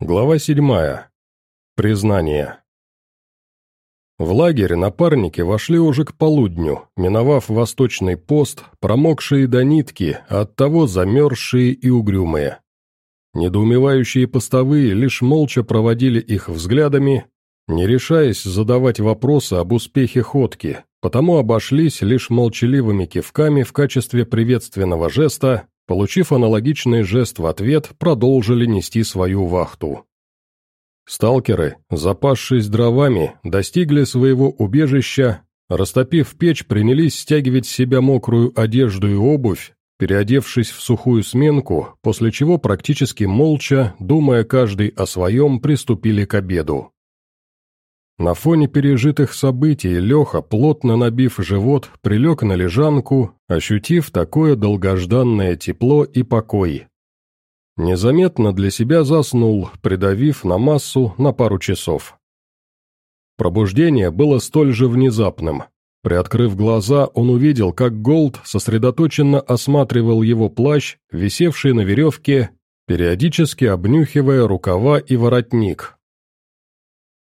Глава седьмая. Признание. В лагерь напарники вошли уже к полудню, миновав восточный пост, промокшие до нитки, а оттого замерзшие и угрюмые. Недоумевающие постовые лишь молча проводили их взглядами, не решаясь задавать вопросы об успехе ходки, потому обошлись лишь молчаливыми кивками в качестве приветственного жеста Получив аналогичный жест в ответ, продолжили нести свою вахту. Сталкеры, запасшись дровами, достигли своего убежища, растопив печь, принялись стягивать с себя мокрую одежду и обувь, переодевшись в сухую сменку, после чего практически молча, думая каждый о своем, приступили к обеду. На фоне пережитых событий Леха, плотно набив живот, прилег на лежанку, ощутив такое долгожданное тепло и покой. Незаметно для себя заснул, придавив на массу на пару часов. Пробуждение было столь же внезапным. Приоткрыв глаза, он увидел, как Голд сосредоточенно осматривал его плащ, висевший на веревке, периодически обнюхивая рукава и воротник,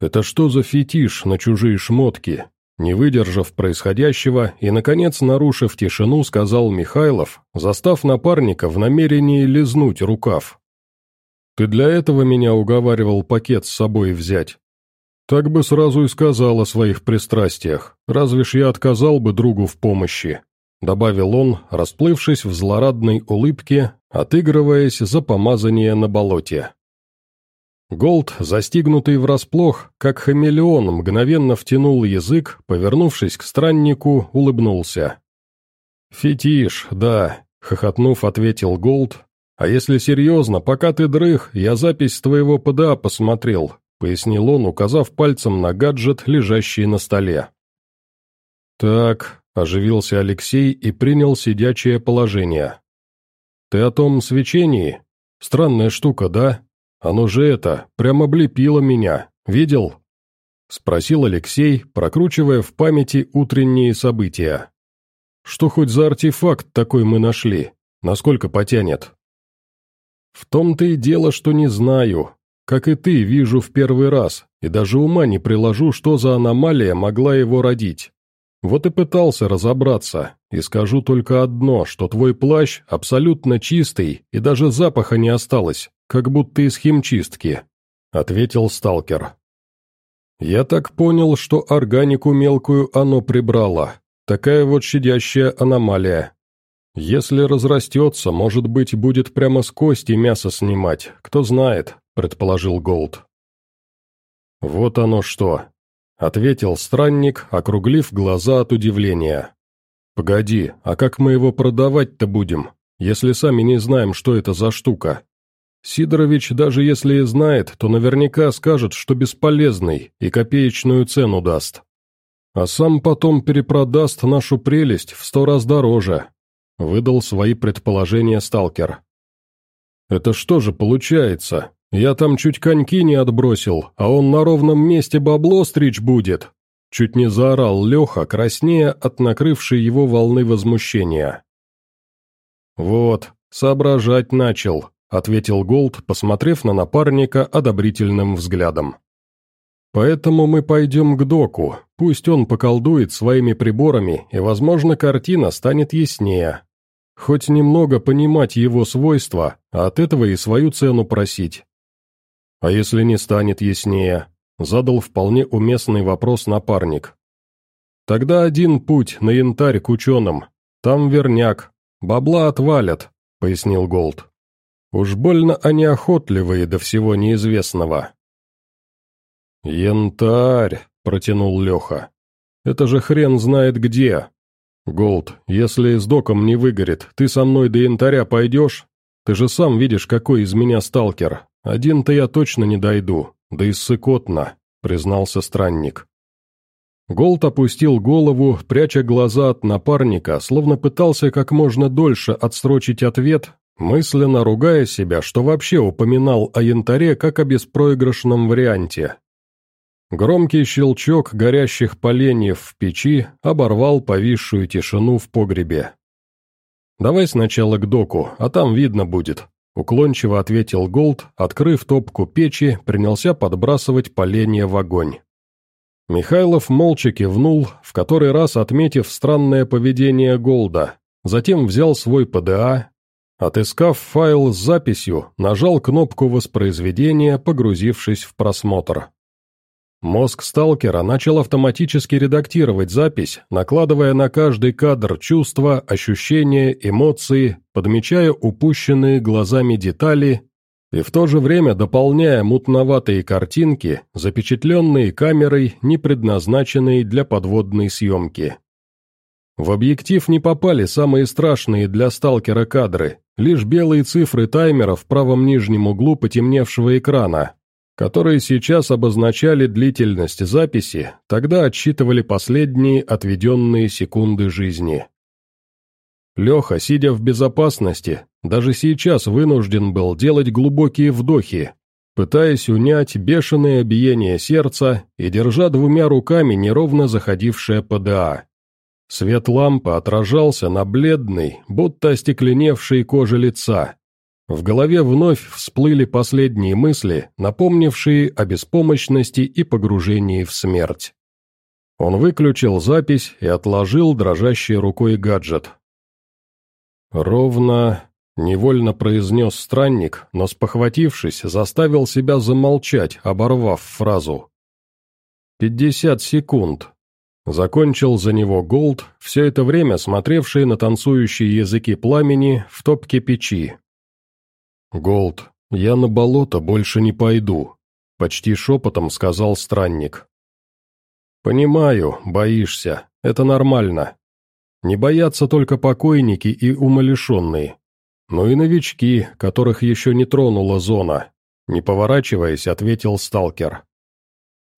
это что за фетиш на чужие шмотки? Не выдержав происходящего и, наконец, нарушив тишину, сказал Михайлов, застав напарника в намерении лизнуть рукав. «Ты для этого меня уговаривал пакет с собой взять?» «Так бы сразу и сказал о своих пристрастиях, разве ж я отказал бы другу в помощи», добавил он, расплывшись в злорадной улыбке, отыгрываясь за помазание на болоте. Голд, застигнутый врасплох, как хамелеон, мгновенно втянул язык, повернувшись к страннику, улыбнулся. «Фетиш, да», — хохотнув, ответил Голд. «А если серьезно, пока ты дрых, я запись твоего ПДА посмотрел», — пояснил он, указав пальцем на гаджет, лежащий на столе. «Так», — оживился Алексей и принял сидячее положение. «Ты о том свечении? Странная штука, да?» Оно же это, прямо облепило меня. Видел?» Спросил Алексей, прокручивая в памяти утренние события. «Что хоть за артефакт такой мы нашли? Насколько потянет?» «В том-то и дело, что не знаю. Как и ты, вижу в первый раз, и даже ума не приложу, что за аномалия могла его родить. Вот и пытался разобраться, и скажу только одно, что твой плащ абсолютно чистый, и даже запаха не осталось, как будто из химчистки», — ответил сталкер. «Я так понял, что органику мелкую оно прибрало. Такая вот щадящая аномалия. Если разрастется, может быть, будет прямо с кости мясо снимать, кто знает», — предположил Голд. «Вот оно что», — ответил странник, округлив глаза от удивления. «Погоди, а как мы его продавать-то будем, если сами не знаем, что это за штука?» Сидорович, даже если и знает, то наверняка скажет, что бесполезный и копеечную цену даст. А сам потом перепродаст нашу прелесть в сто раз дороже», — выдал свои предположения сталкер. «Это что же получается? Я там чуть коньки не отбросил, а он на ровном месте бабло стричь будет?» Чуть не заорал Леха, краснея от накрывшей его волны возмущения. «Вот, соображать начал», ответил Голд, посмотрев на напарника одобрительным взглядом. «Поэтому мы пойдем к доку, пусть он поколдует своими приборами, и, возможно, картина станет яснее. Хоть немного понимать его свойства, а от этого и свою цену просить». «А если не станет яснее?» — задал вполне уместный вопрос напарник. «Тогда один путь на янтарь к ученым. Там верняк. Бабла отвалят», — пояснил Голд. Уж больно они охотливые до всего неизвестного. «Янтарь», — протянул Леха. «Это же хрен знает где. Голд, если с доком не выгорит, ты со мной до янтаря пойдешь? Ты же сам видишь, какой из меня сталкер. Один-то я точно не дойду, да и ссыкотно», — признался странник. Голд опустил голову, пряча глаза от напарника, словно пытался как можно дольше отсрочить ответ, мысленно ругая себя, что вообще упоминал о янтаре как о беспроигрышном варианте. Громкий щелчок горящих поленьев в печи оборвал повисшую тишину в погребе. «Давай сначала к доку, а там видно будет», — уклончиво ответил Голд, открыв топку печи, принялся подбрасывать поленья в огонь. Михайлов молча кивнул, в который раз отметив странное поведение Голда, затем взял свой ПДА, отыскав файл с записью, нажал кнопку воспроизведения, погрузившись в просмотр. Мозг сталкера начал автоматически редактировать запись, накладывая на каждый кадр чувства, ощущения, эмоции, подмечая упущенные глазами детали и в то же время дополняя мутноватые картинки, запечатленные камерой, не предназначенные для подводной съемки. В объектив не попали самые страшные для сталкера кадры, лишь белые цифры таймера в правом нижнем углу потемневшего экрана, которые сейчас обозначали длительность записи, тогда отсчитывали последние отведенные секунды жизни. Леха, сидя в безопасности, даже сейчас вынужден был делать глубокие вдохи, пытаясь унять бешеное биение сердца и держа двумя руками неровно заходившее ПДА. Свет лампы отражался на бледной, будто остекленевшей коже лица, в голове вновь всплыли последние мысли, напомнившие о беспомощности и погружении в смерть. Он выключил запись и отложил дрожащей рукой гаджет. «Ровно...» — невольно произнес странник, но, спохватившись, заставил себя замолчать, оборвав фразу. «Пятьдесят секунд». Закончил за него Голд, все это время смотревший на танцующие языки пламени в топке печи, «Голд, я на болото больше не пойду», — почти шепотом сказал странник. «Понимаю, боишься, это нормально. Не боятся только покойники и умалишенные, но и новички, которых еще не тронула зона», — не поворачиваясь, ответил сталкер.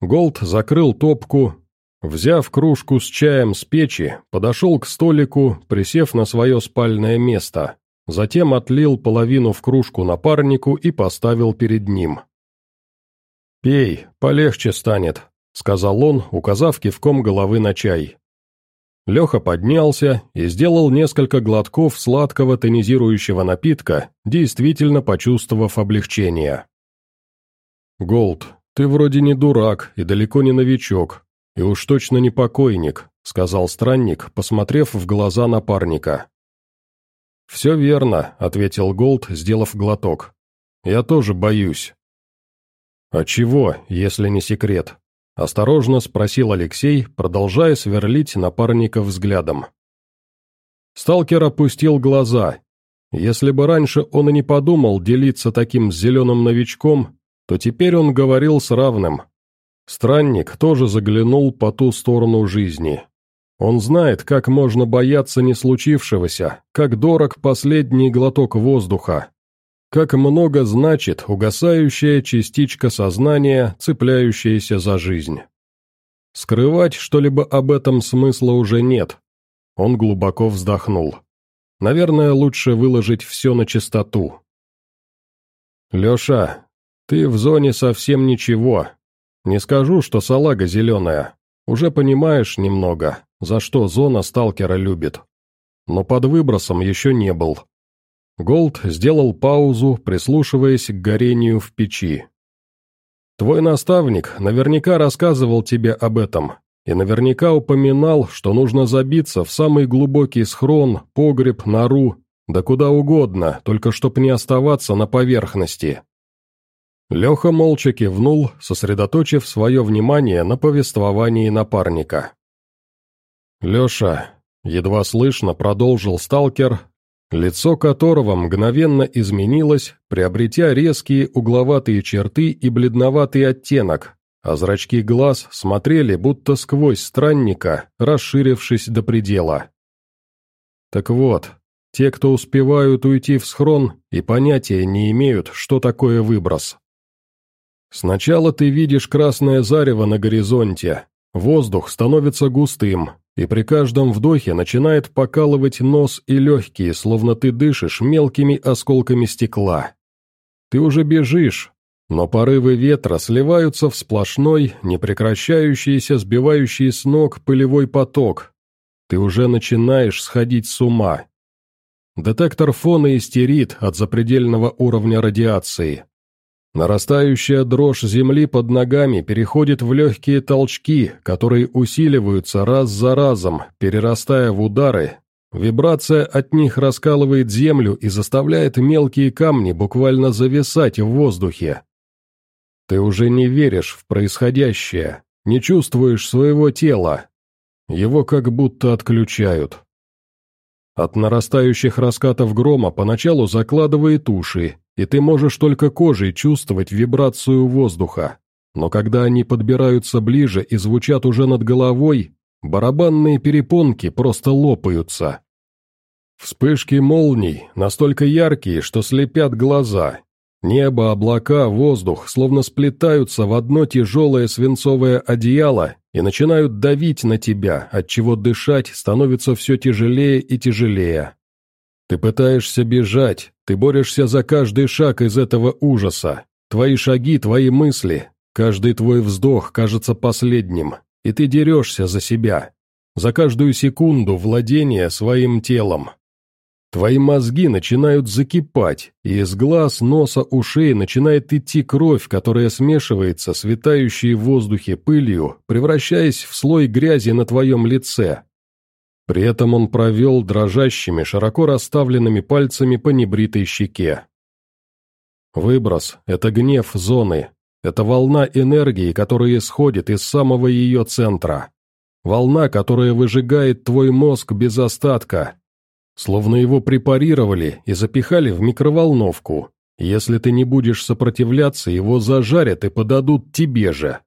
Голд закрыл топку, взяв кружку с чаем с печи, подошел к столику, присев на свое спальное место. Затем отлил половину в кружку напарнику и поставил перед ним. «Пей, полегче станет», — сказал он, указав кивком головы на чай. Леха поднялся и сделал несколько глотков сладкого тонизирующего напитка, действительно почувствовав облегчение. «Голд, ты вроде не дурак и далеко не новичок, и уж точно не покойник», — сказал странник, посмотрев в глаза напарника. «Все верно», — ответил Голд, сделав глоток. «Я тоже боюсь». «А чего, если не секрет?» — осторожно спросил Алексей, продолжая сверлить напарника взглядом. Сталкер опустил глаза. Если бы раньше он и не подумал делиться таким зеленым новичком, то теперь он говорил с равным. Странник тоже заглянул по ту сторону жизни. Он знает, как можно бояться не случившегося, как дорог последний глоток воздуха, как много значит угасающая частичка сознания, цепляющаяся за жизнь. Скрывать что-либо об этом смысла уже нет. Он глубоко вздохнул. Наверное, лучше выложить все на чистоту. «Леша, ты в зоне совсем ничего. Не скажу, что салага зеленая. Уже понимаешь немного, за что зона сталкера любит. Но под выбросом еще не был. Голд сделал паузу, прислушиваясь к горению в печи. «Твой наставник наверняка рассказывал тебе об этом, и наверняка упоминал, что нужно забиться в самый глубокий схрон, погреб, нору, да куда угодно, только чтоб не оставаться на поверхности». Леха молча кивнул, сосредоточив свое внимание на повествовании напарника. «Леша», — едва слышно продолжил сталкер, лицо которого мгновенно изменилось, приобретя резкие угловатые черты и бледноватый оттенок, а зрачки глаз смотрели будто сквозь странника, расширившись до предела. Так вот, те, кто успевают уйти в схрон и понятия не имеют, что такое выброс. Сначала ты видишь красное зарево на горизонте, воздух становится густым, и при каждом вдохе начинает покалывать нос и легкие, словно ты дышишь мелкими осколками стекла. Ты уже бежишь, но порывы ветра сливаются в сплошной, непрекращающийся, сбивающий с ног пылевой поток. Ты уже начинаешь сходить с ума. Детектор фона истерит от запредельного уровня радиации. Нарастающая дрожь земли под ногами переходит в легкие толчки, которые усиливаются раз за разом, перерастая в удары. Вибрация от них раскалывает землю и заставляет мелкие камни буквально зависать в воздухе. Ты уже не веришь в происходящее, не чувствуешь своего тела. Его как будто отключают. От нарастающих раскатов грома поначалу закладывает уши, и ты можешь только кожей чувствовать вибрацию воздуха. Но когда они подбираются ближе и звучат уже над головой, барабанные перепонки просто лопаются. Вспышки молний настолько яркие, что слепят глаза. Небо, облака, воздух словно сплетаются в одно тяжелое свинцовое одеяло и начинают давить на тебя, отчего дышать становится все тяжелее и тяжелее. Ты пытаешься бежать, ты борешься за каждый шаг из этого ужаса. Твои шаги, твои мысли, каждый твой вздох кажется последним, и ты дерешься за себя, за каждую секунду владения своим телом. Твои мозги начинают закипать, и из глаз, носа, ушей начинает идти кровь, которая смешивается с витающей в воздухе пылью, превращаясь в слой грязи на твоем лице. При этом он провел дрожащими, широко расставленными пальцами по небритой щеке. Выброс – это гнев зоны, это волна энергии, которая исходит из самого ее центра. Волна, которая выжигает твой мозг без остатка. Словно его препарировали и запихали в микроволновку. Если ты не будешь сопротивляться, его зажарят и подадут тебе же.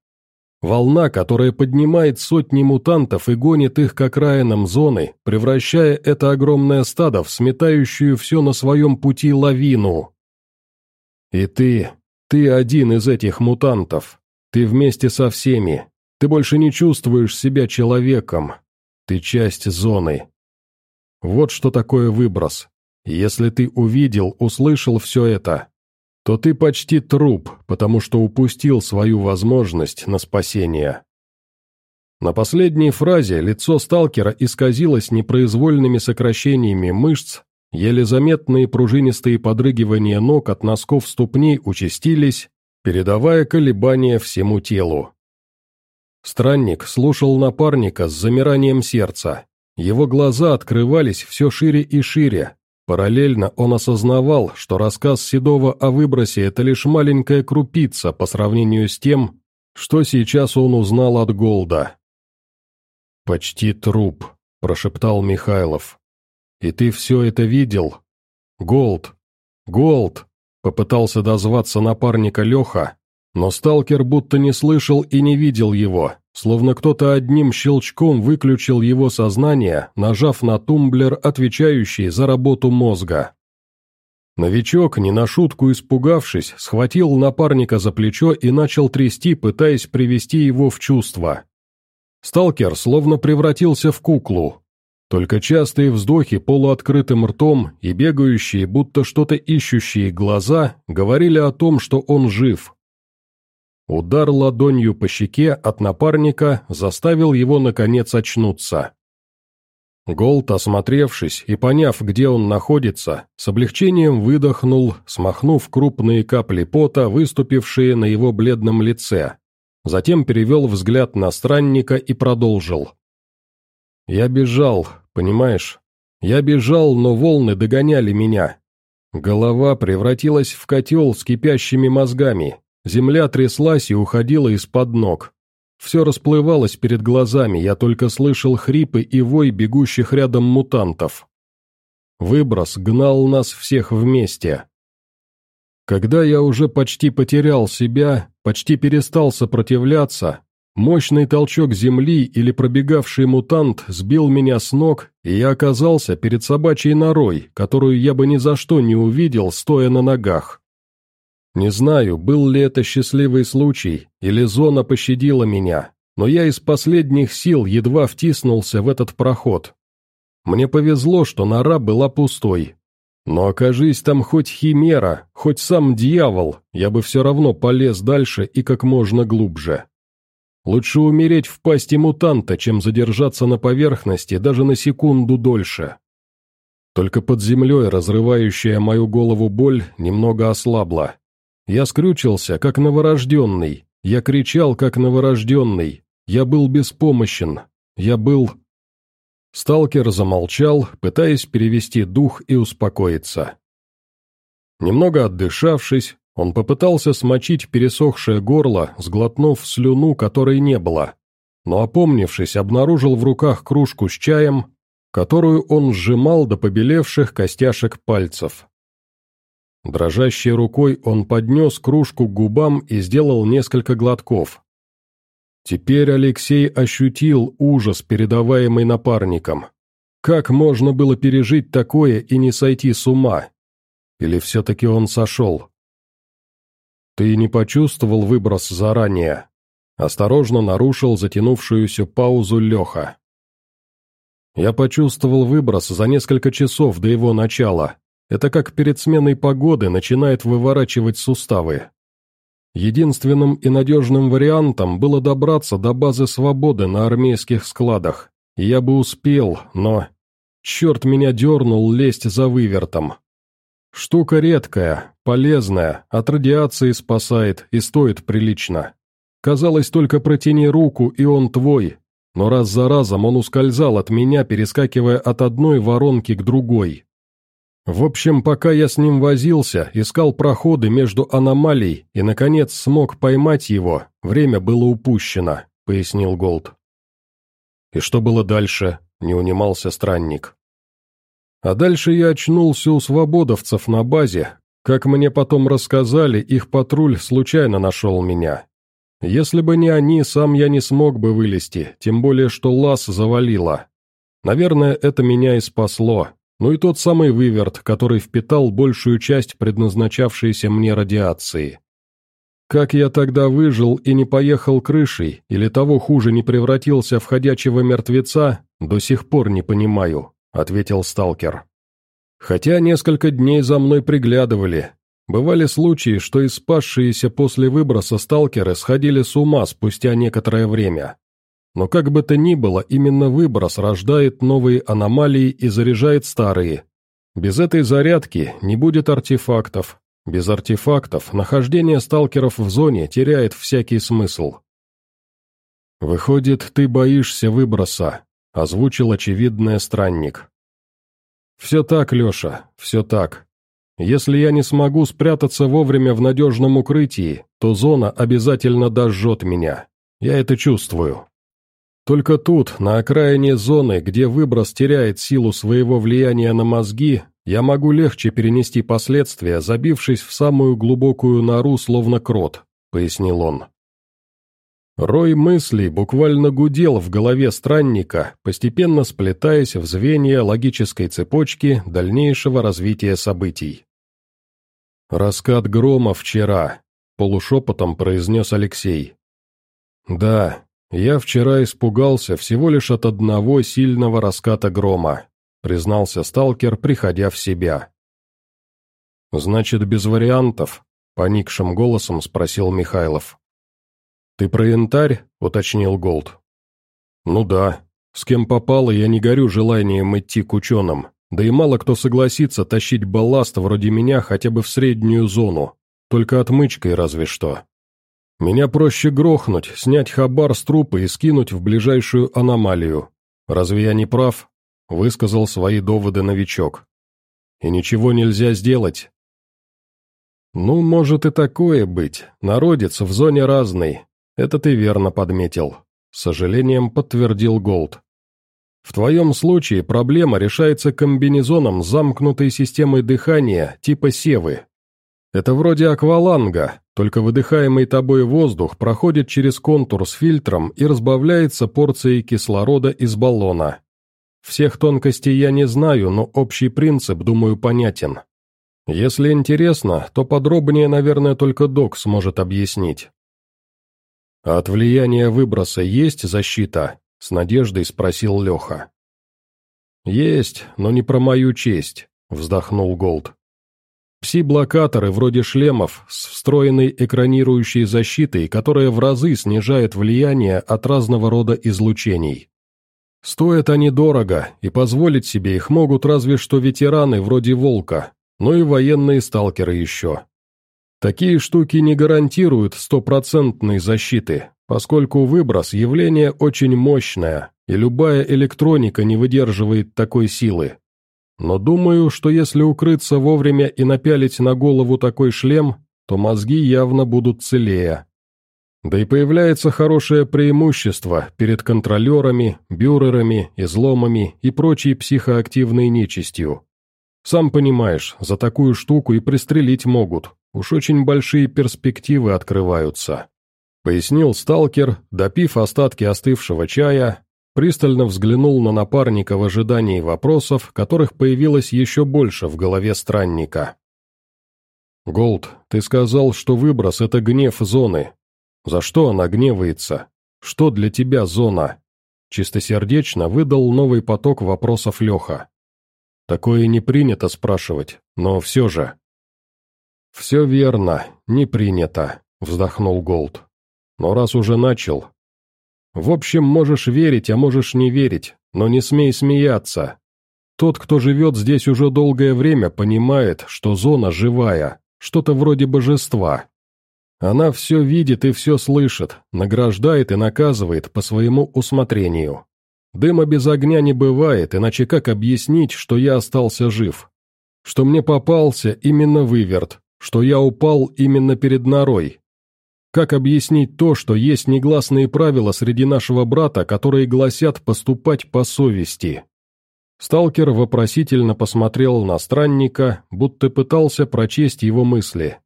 Волна, которая поднимает сотни мутантов и гонит их к окраинам зоны, превращая это огромное стадо в сметающую все на своем пути лавину. И ты, ты один из этих мутантов. Ты вместе со всеми. Ты больше не чувствуешь себя человеком. Ты часть зоны. Вот что такое выброс. Если ты увидел, услышал все это, то ты почти труп, потому что упустил свою возможность на спасение. На последней фразе лицо сталкера исказилось непроизвольными сокращениями мышц, еле заметные пружинистые подрыгивания ног от носков ступней участились, передавая колебания всему телу. Странник слушал напарника с замиранием сердца. Его глаза открывались все шире и шире, Параллельно он осознавал, что рассказ Седова о выбросе – это лишь маленькая крупица по сравнению с тем, что сейчас он узнал от Голда. «Почти труп», – прошептал Михайлов. «И ты все это видел?» «Голд! Голд!» – попытался дозваться напарника Леха, но сталкер будто не слышал и не видел его, словно кто-то одним щелчком выключил его сознание, нажав на тумблер, отвечающий за работу мозга. Новичок, не на шутку испугавшись, схватил напарника за плечо и начал трясти, пытаясь привести его в чувство. Сталкер словно превратился в куклу. Только частые вздохи полуоткрытым ртом и бегающие, будто что-то ищущие глаза говорили о том, что он жив, Удар ладонью по щеке от напарника заставил его, наконец, очнуться. Голд, осмотревшись и поняв, где он находится, с облегчением выдохнул, смахнув крупные капли пота, выступившие на его бледном лице. Затем перевел взгляд на странника и продолжил. «Я бежал, понимаешь? Я бежал, но волны догоняли меня. Голова превратилась в котел с кипящими мозгами, Земля тряслась и уходила из-под ног. Все расплывалось перед глазами, я только слышал хрипы и вой бегущих рядом мутантов. Выброс гнал нас всех вместе. Когда я уже почти потерял себя, почти перестал сопротивляться, мощный толчок земли или пробегавший мутант сбил меня с ног, и я оказался перед собачьей норой, которую я бы ни за что не увидел, стоя на ногах. Не знаю, был ли это счастливый случай, или зона пощадила меня, но я из последних сил едва втиснулся в этот проход. Мне повезло, что нора была пустой. Но окажись там хоть химера, хоть сам дьявол, я бы все равно полез дальше и как можно глубже. Лучше умереть в пасти мутанта, чем задержаться на поверхности даже на секунду дольше. Только под землей разрывающая мою голову боль немного ослабла. Я скрючился, как новорожденный. Я кричал, как новорожденный. Я был беспомощен. Я был... Сталкер замолчал, пытаясь перевести дух и успокоиться. Немного отдышавшись, он попытался смочить пересохшее горло, сглотнув слюну, которой не было. Но опомнившись, обнаружил в руках кружку с чаем, которую он сжимал до побелевших костяшек пальцев. Дрожащей рукой он поднес кружку к губам и сделал несколько глотков. Теперь Алексей ощутил ужас, передаваемый напарником. Как можно было пережить такое и не сойти с ума? Или все-таки он сошел? «Ты не почувствовал выброс заранее?» Осторожно нарушил затянувшуюся паузу Леха. Я почувствовал выброс за несколько часов до его начала. Это как перед сменой погоды начинает выворачивать суставы. Единственным и надежным вариантом было добраться до базы свободы на армейских складах. Я бы успел, но... Черт меня дернул лезть за вывертом. Штука редкая, полезная, от радиации спасает и стоит прилично. Казалось, только протяни руку, и он твой. Но раз за разом он ускользал от меня, перескакивая от одной воронки к другой. В общем, пока я с ним возился, искал проходы между аномалий и, наконец, смог поймать его, время было упущено, пояснил Голд. И что было дальше, не унимался странник. А дальше я очнулся у свободовцев на базе. Как мне потом рассказали, их патруль случайно нашел меня. Если бы не они, сам я не смог бы вылезти, тем более что лаз завалило. Наверное, это меня и спасло. Ну и тот самый выверт, который впитал большую часть предназначавшейся мне радиации. Как я тогда выжил и не поехал крышей, или того хуже не превратился в ходячего мертвеца, до сих пор не понимаю. — ответил сталкер. «Хотя несколько дней за мной приглядывали. Бывали случаи, что и спасшиеся после выброса сталкеры сходили с ума спустя некоторое время. Но как бы то ни было, именно выброс рождает новые аномалии и заряжает старые. Без этой зарядки не будет артефактов. Без артефактов нахождение сталкеров в зоне теряет всякий смысл. «Выходит, ты боишься выброса», озвучил очевидное странник. «Все так, Леша, все так. Если я не смогу спрятаться вовремя в надежном укрытии, то зона обязательно дожжет меня. Я это чувствую. Только тут, на окраине зоны, где выброс теряет силу своего влияния на мозги, я могу легче перенести последствия, забившись в самую глубокую нору, словно крот», — пояснил он. Рой мыслей буквально гудел в голове странника, постепенно сплетаясь в звенья логической цепочки дальнейшего развития событий. «Раскат грома вчера», — полушепотом произнес Алексей. «Да, я вчера испугался всего лишь от одного сильного раската грома», — признался сталкер, приходя в себя. «Значит, без вариантов?» — поникшим голосом спросил Михайлов. «Ты про янтарь?» — уточнил Голд. «Ну да. С кем попало, я не горю желанием идти к ученым. Да и мало кто согласится тащить балласт вроде меня хотя бы в среднюю зону. Только отмычкой разве что. Меня проще грохнуть, снять хабар с трупа и скинуть в ближайшую аномалию. Разве я не прав?» — высказал свои доводы новичок. «И ничего нельзя сделать?» «Ну, может и такое быть. Народец в зоне разный. «Это ты верно подметил», — с сожалением подтвердил Голд. «В твоем случае проблема решается комбинезоном с замкнутой системой дыхания типа севы. Это вроде акваланга, только выдыхаемый тобой воздух проходит через контур с фильтром и разбавляется порцией кислорода из баллона. Всех тонкостей я не знаю, но общий принцип, думаю, понятен. Если интересно, то подробнее, наверное, только док сможет объяснить. «А от влияния выброса есть защита?» — с надеждой спросил Леха. «Есть, но не про мою честь», — вздохнул Голд. Пси-блокаторы вроде шлемов с встроенной экранирующей защитой, которая в разы снижает влияние от разного рода излучений. Стоят они дорого, и позволить себе их могут разве что ветераны вроде «Волка», но и военные сталкеры еще. Такие штуки не гарантируют стопроцентной защиты, поскольку выброс – явление очень мощное, и любая электроника не выдерживает такой силы. Но думаю, что если укрыться вовремя и напялить на голову такой шлем, то мозги явно будут целее. Да и появляется хорошее преимущество перед контролерами, бюрерами, изломами и прочей психоактивной нечистью. Сам понимаешь, за такую штуку и пристрелить могут, уж очень большие перспективы открываются. Пояснил сталкер, допив остатки остывшего чая, пристально взглянул на напарника в ожидании вопросов, которых появилось еще больше в голове странника. «Голд, ты сказал, что выброс — это гнев зоны. За что она гневается? Что для тебя зона?» Чистосердечно выдал новый поток вопросов Леха. Такое не принято спрашивать, но все же. «Все верно, не принято», — вздохнул Голд. «Но раз уже начал...» «В общем, можешь верить, а можешь не верить, но не смей смеяться. Тот, кто живет здесь уже долгое время, понимает, что зона живая, что-то вроде божества. Она все видит и все слышит, награждает и наказывает по своему усмотрению. Дыма без огня не бывает, иначе как объяснить, что я остался жив? Что мне попался именно выверт, что я упал именно перед норой? Как объяснить то, что есть негласные правила среди нашего брата, которые гласят поступать по совести? Сталкер вопросительно посмотрел на странника, будто пытался прочесть его мысли.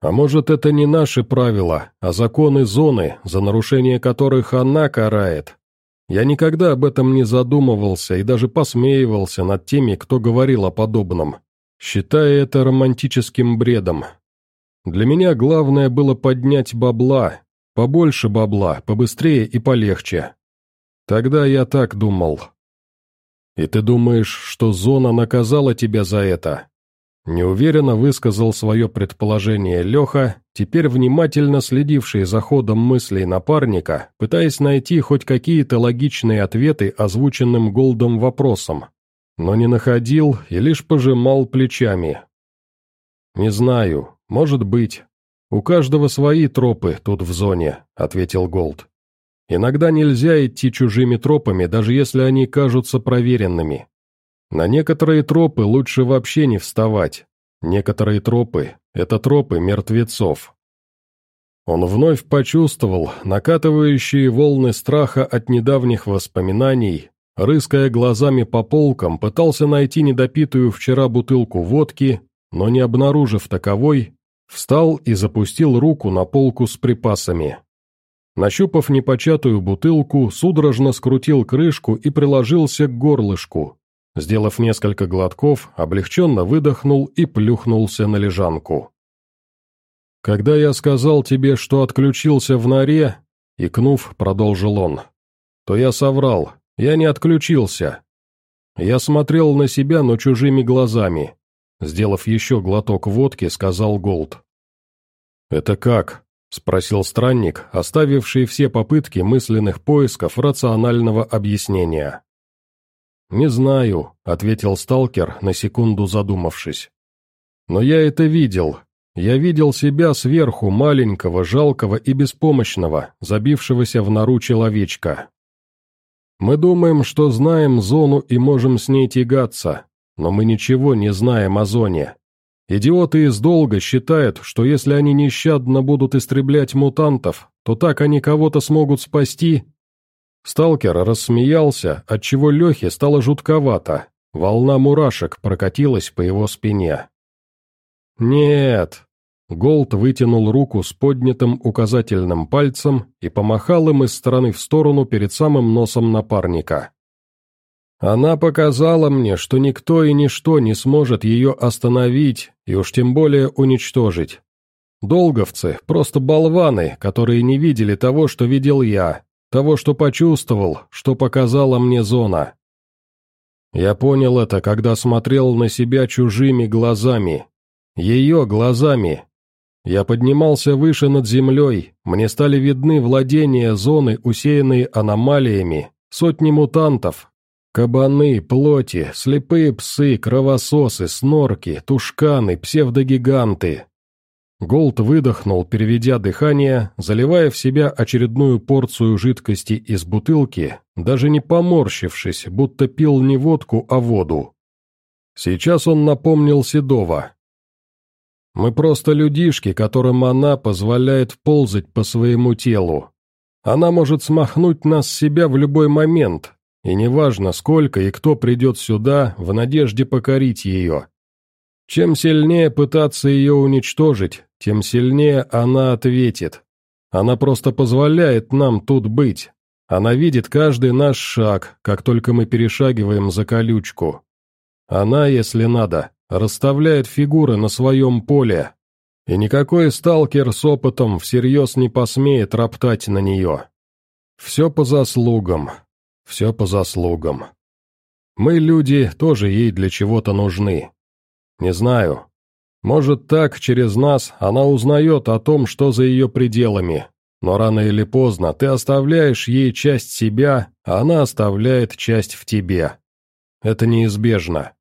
«А может, это не наши правила, а законы зоны, за нарушение которых она карает? Я никогда об этом не задумывался и даже посмеивался над теми, кто говорил о подобном, считая это романтическим бредом. Для меня главное было поднять бабла, побольше бабла, побыстрее и полегче. Тогда я так думал». «И ты думаешь, что зона наказала тебя за это?» Неуверенно высказал свое предположение Леха, теперь внимательно следивший за ходом мыслей напарника, пытаясь найти хоть какие-то логичные ответы озвученным Голдом вопросам, но не находил и лишь пожимал плечами. «Не знаю, может быть. У каждого свои тропы тут в зоне», — ответил Голд. Иногда нельзя идти чужими тропами, даже если они кажутся проверенными. На некоторые тропы лучше вообще не вставать. Некоторые тропы – это тропы мертвецов. Он вновь почувствовал накатывающие волны страха от недавних воспоминаний, рыская глазами по полкам, пытался найти недопитую вчера бутылку водки, но не обнаружив таковой, встал и запустил руку на полку с припасами. Нащупав непочатую бутылку, судорожно скрутил крышку и приложился к горлышку. Сделав несколько глотков, облегченно выдохнул и плюхнулся на лежанку. «Когда я сказал тебе, что отключился в норе», — икнув, продолжил он, — «то я соврал, я не отключился. Я смотрел на себя, но чужими глазами». Сделав еще глоток водки, сказал Голд. «Это как?» — спросил странник, оставивший все попытки мысленных поисков рационального объяснения. «Не знаю», — ответил сталкер, на секунду задумавшись. «Но я это видел. Я видел себя сверху маленького, жалкого и беспомощного, забившегося в нору человечка. Мы думаем, что знаем зону и можем с ней тягаться, но мы ничего не знаем о зоне, Идиоты из долга считают, что если они нещадно будут истреблять мутантов, то так они кого-то смогут спасти. Сталкер рассмеялся, отчего Лехе стало жутковато. Волна мурашек прокатилась по его спине. «Нет!» Голд вытянул руку с поднятым указательным пальцем и помахал им из стороны в сторону перед самым носом напарника. Она показала мне, что никто и ничто не сможет ее остановить и уж тем более уничтожить. Долговцы – просто болваны, которые не видели того, что видел я, того, что почувствовал, что показала мне зона. Я понял это, когда смотрел на себя чужими глазами. Ее глазами. Я поднимался выше над землей, мне стали видны владения зоны, усеянные аномалиями, Сотни мутантов. Кабаны, плоти, слепые псы, кровососы, снорки, тушканы, псевдогиганты. Голд выдохнул, переведя дыхание, заливая в себя очередную порцию жидкости из бутылки, даже не поморщившись, будто пил не водку, а воду. Сейчас он напомнил Седова. «Мы просто людишки, которым она позволяет ползать по своему телу. Она может смахнуть нас с себя в любой момент, и неважно, сколько и кто придет сюда в надежде покорить ее. Чем сильнее пытаться ее уничтожить, тем сильнее она ответит. Она просто позволяет нам тут быть. Она видит каждый наш шаг, как только мы перешагиваем за колючку. Она, если надо, расставляет фигуры на своем поле, и никакой сталкер с опытом всерьез не посмеет роптать на нее. Все по заслугам, все по заслугам. Мы, люди, тоже ей для чего-то нужны. Не знаю. Может так, через нас, она узнает о том, что за ее пределами. Но рано или поздно ты оставляешь ей часть себя, а она оставляет часть в тебе. Это неизбежно.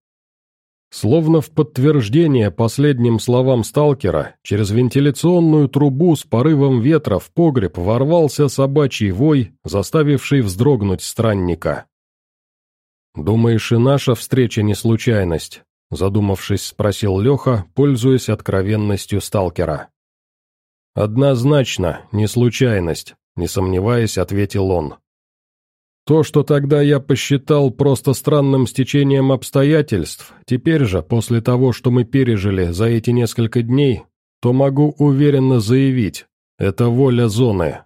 Словно в подтверждение последним словам сталкера, через вентиляционную трубу с порывом ветра в погреб ворвался собачий вой, заставивший вздрогнуть странника. «Думаешь, и наша встреча не случайность?» Задумавшись, спросил Леха, пользуясь откровенностью сталкера. «Однозначно, не случайность», — не сомневаясь, ответил он. То, что тогда я посчитал просто странным стечением обстоятельств, теперь же, после того, что мы пережили за эти несколько дней, то могу уверенно заявить, это воля зоны.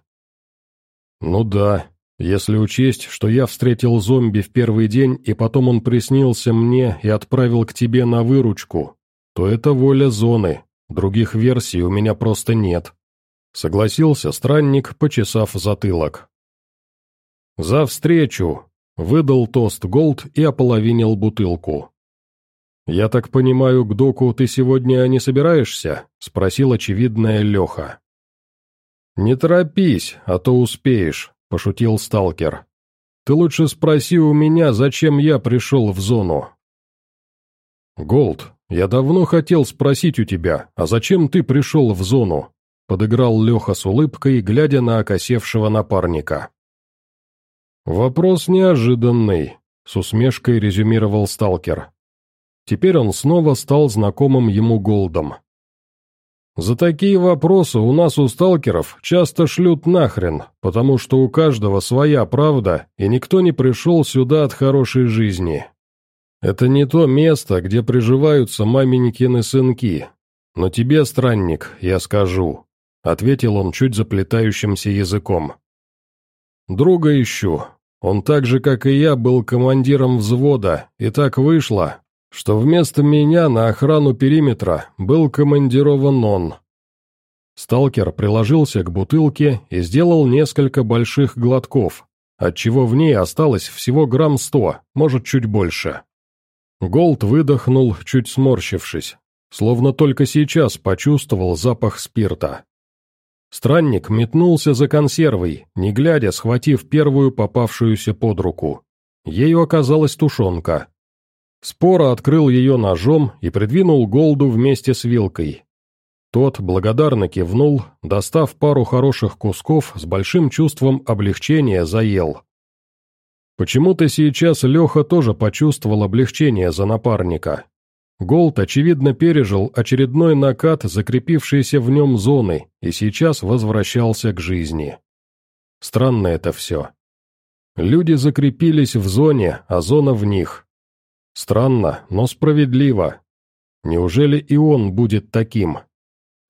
Ну да, если учесть, что я встретил зомби в первый день, и потом он приснился мне и отправил к тебе на выручку, то это воля зоны, других версий у меня просто нет. Согласился странник, почесав затылок. «За встречу!» — выдал тост Голд и ополовинил бутылку. «Я так понимаю, к доку ты сегодня не собираешься?» — спросил очевидное Леха. «Не торопись, а то успеешь», — пошутил сталкер. «Ты лучше спроси у меня, зачем я пришел в зону». «Голд, я давно хотел спросить у тебя, а зачем ты пришел в зону?» — подыграл Леха с улыбкой, глядя на окосевшего напарника. «Вопрос неожиданный», — с усмешкой резюмировал сталкер. Теперь он снова стал знакомым ему Голдом. «За такие вопросы у нас у сталкеров часто шлют нахрен, потому что у каждого своя правда, и никто не пришел сюда от хорошей жизни. Это не то место, где приживаются маменькины сынки. Но тебе, странник, я скажу», — ответил он чуть заплетающимся языком. «Друга ищу, он так же, как и я, был командиром взвода, и так вышло, что вместо меня на охрану периметра был командирован он. Сталкер приложился к бутылке и сделал несколько больших глотков, отчего в ней осталось всего грамм сто, может, чуть больше. Голд выдохнул, чуть сморщившись, словно только сейчас почувствовал запах спирта. Странник метнулся за консервой, не глядя, схватив первую попавшуюся под руку. Ею оказалась тушенка. Спора открыл ее ножом и придвинул Голду вместе с вилкой. Тот благодарно кивнул, достав пару хороших кусков, с большим чувством облегчения заел. Почему-то сейчас Леха тоже почувствовал облегчение за напарника. Голд, очевидно, пережил очередной накат, закрепившийся в нем зоны, и сейчас возвращался к жизни. Странно это все. Люди закрепились в зоне, а зона в них. Странно, но справедливо. Неужели и он будет таким?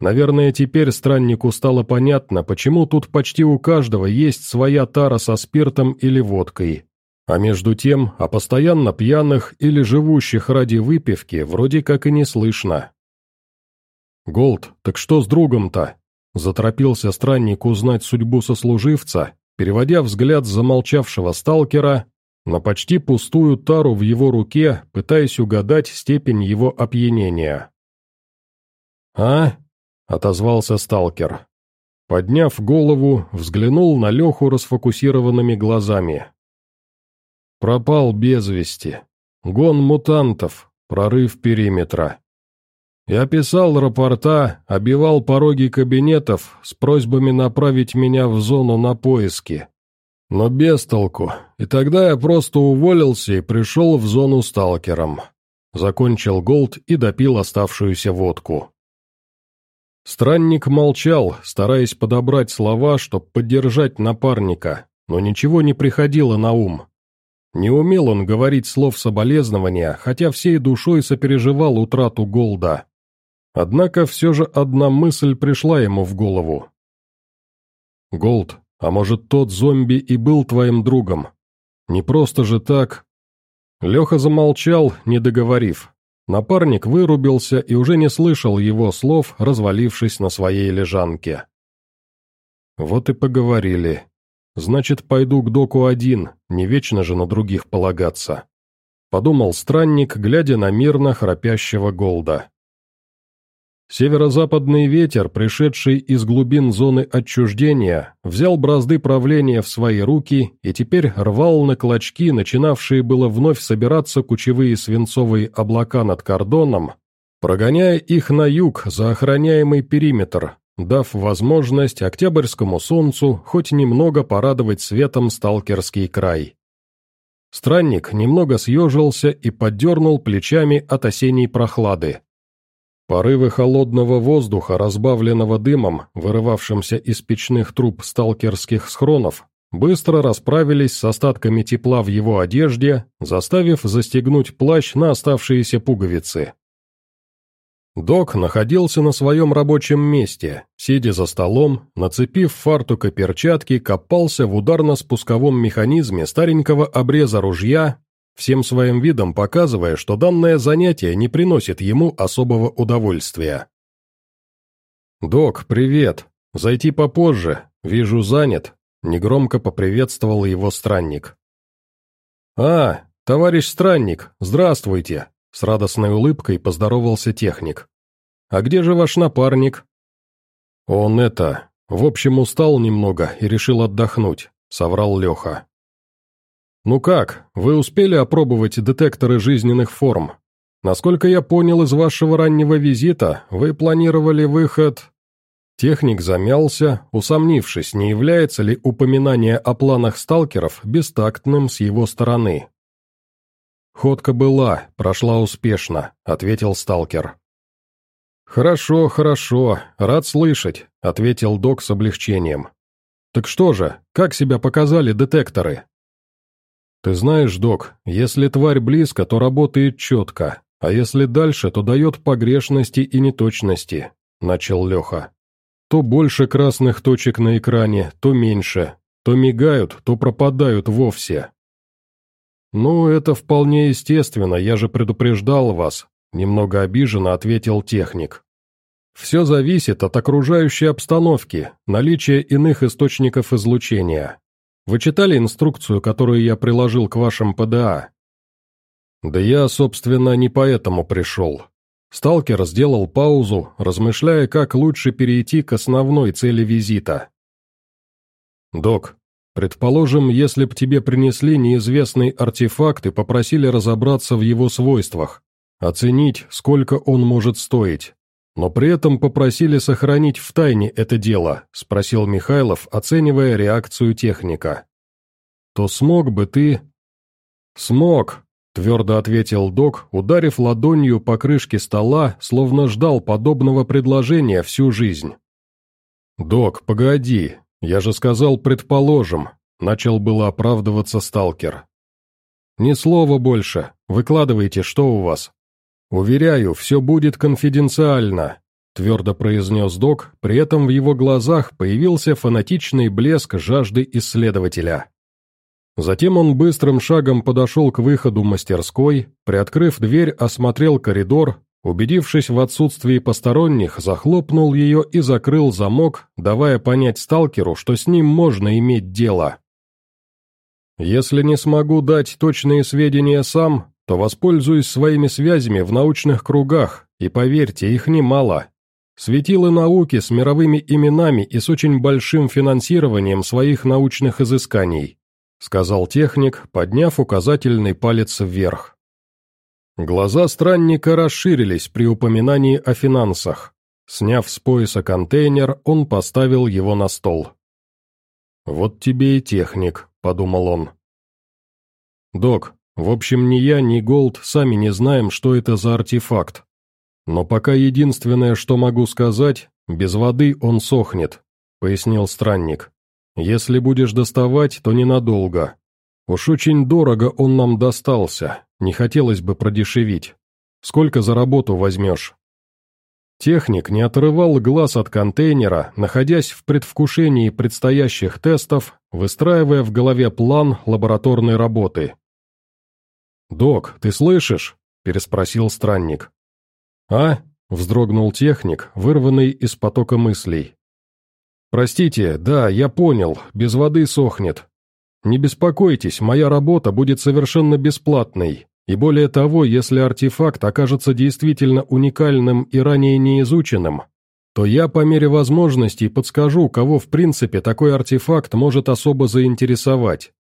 Наверное, теперь страннику стало понятно, почему тут почти у каждого есть своя тара со спиртом или водкой, а между тем, о постоянно пьяных или живущих ради выпивки вроде как и не слышно. «Голд, так что с другом-то?» Заторопился странник узнать судьбу сослуживца, переводя взгляд замолчавшего сталкера на почти пустую тару в его руке, пытаясь угадать степень его опьянения. «А?» — отозвался сталкер. Подняв голову, взглянул на Леху расфокусированными глазами. Пропал без вести. Гон мутантов, прорыв периметра. Я писал рапорта, обивал пороги кабинетов с просьбами направить меня в зону на поиски. Но без толку, и тогда я просто уволился и пришел в зону сталкером. Закончил Голд и допил оставшуюся водку. Странник молчал, стараясь подобрать слова, чтобы поддержать напарника, но ничего не приходило на ум. Не умел он говорить слов соболезнования, хотя всей душой сопереживал утрату Голда. Однако все же одна мысль пришла ему в голову. «Голд, а может тот зомби и был твоим другом? Не просто же так...» Леха замолчал, не договорив. Напарник вырубился и уже не слышал его слов, развалившись на своей лежанке. Вот и поговорили. Значит, пойду к доку один, не вечно же на других полагаться. Подумал странник, глядя на мирно храпящего Голда. Северо-западный ветер, пришедший из глубин зоны отчуждения, взял бразды правления в свои руки и теперь рвал на клочки, начинавшие было вновь собираться кучевые свинцовые облака над кордоном, прогоняя их на юг за охраняемый периметр, дав возможность октябрьскому солнцу хоть немного порадовать светом сталкерский край. Странник немного съежился и поддернул плечами от осенней прохлады. Порывы холодного воздуха, разбавленного дымом, вырывавшимся из печных труб сталкерских схронов, быстро расправились с остатками тепла в его одежде, заставив застегнуть плащ на оставшиеся пуговицы. Док находился на своем рабочем месте, сидя за столом, нацепив фартук и перчатки, копался в ударно-спусковом механизме старенького обреза ружья всем своим видом показывая, что данное занятие не приносит ему особого удовольствия. «Док, привет! Зайти попозже, вижу занят», — негромко поприветствовал его странник. «А, товарищ странник, здравствуйте!» — с радостной улыбкой поздоровался техник. «А где же ваш напарник?» «Он это, в общем, устал немного и решил отдохнуть», — соврал Леха. «Ну как, вы успели опробовать детекторы жизненных форм? Насколько я понял из вашего раннего визита, вы планировали выход...» Техник замялся, усомнившись, не является ли упоминание о планах сталкеров бестактным с его стороны. «Ходка была, прошла успешно», — ответил сталкер. «Хорошо, хорошо, рад слышать», — ответил док с облегчением. «Так что же, как себя показали детекторы?» «Ты знаешь, док, если тварь близко, то работает четко, а если дальше, то дает погрешности и неточности», — начал Леха. «То больше красных точек на экране, то меньше, то мигают, то пропадают вовсе». «Ну, это вполне естественно, я же предупреждал вас», — немного обиженно ответил техник. «Все зависит от окружающей обстановки, наличия иных источников излучения. Вы читали инструкцию, которую я приложил к вашим ПДА?» «Да я, собственно, не поэтому пришел». Сталкер сделал паузу, размышляя, как лучше перейти к основной цели визита. «Док, предположим, если б тебе принесли неизвестный артефакт и попросили разобраться в его свойствах, оценить, сколько он может стоить. «Но при этом попросили сохранить в тайне это дело», — спросил Михайлов, оценивая реакцию техника. «То смог бы ты...» «Смог», — твердо ответил док, ударив ладонью по крышке стола, словно ждал подобного предложения всю жизнь. «Док, погоди, я же сказал «предположим», — начал было оправдываться сталкер. «Ни слова больше, выкладывайте, что у вас», «Уверяю, все будет конфиденциально», — твердо произнес док, при этом в его глазах появился фанатичный блеск жажды исследователя. Затем он быстрым шагом подошел к выходу мастерской, приоткрыв дверь, осмотрел коридор, убедившись в отсутствии посторонних, захлопнул ее и закрыл замок, давая понять сталкеру, что с ним можно иметь дело. «Если не смогу дать точные сведения сам, то воспользуюсь своими связями в научных кругах, и поверьте, их немало. Светилы науки с мировыми именами и с очень большим финансированием своих научных изысканий. сказал техник, подняв указательный палец вверх. Глаза странника расширились при упоминании о финансах. Сняв с пояса контейнер, он поставил его на стол. «Вот тебе и техник», — подумал он. «Док, в общем, ни я, ни Голд сами не знаем, что это за артефакт. Но пока единственное, что могу сказать, без воды он сохнет», — пояснил странник. «Если будешь доставать, то ненадолго. Уж очень дорого он нам достался, не хотелось бы продешевить. Сколько за работу возьмешь?» Техник не отрывал глаз от контейнера, находясь в предвкушении предстоящих тестов, выстраивая в голове план лабораторной работы. «Док, ты слышишь?» – переспросил странник. «А?» – вздрогнул техник, вырванный из потока мыслей. «Простите, да, я понял, без воды сохнет. Не беспокойтесь, моя работа будет совершенно бесплатной. И более того, если артефакт окажется действительно уникальным и ранее неизученным, то я по мере возможностей подскажу, кого в принципе такой артефакт может особо заинтересовать.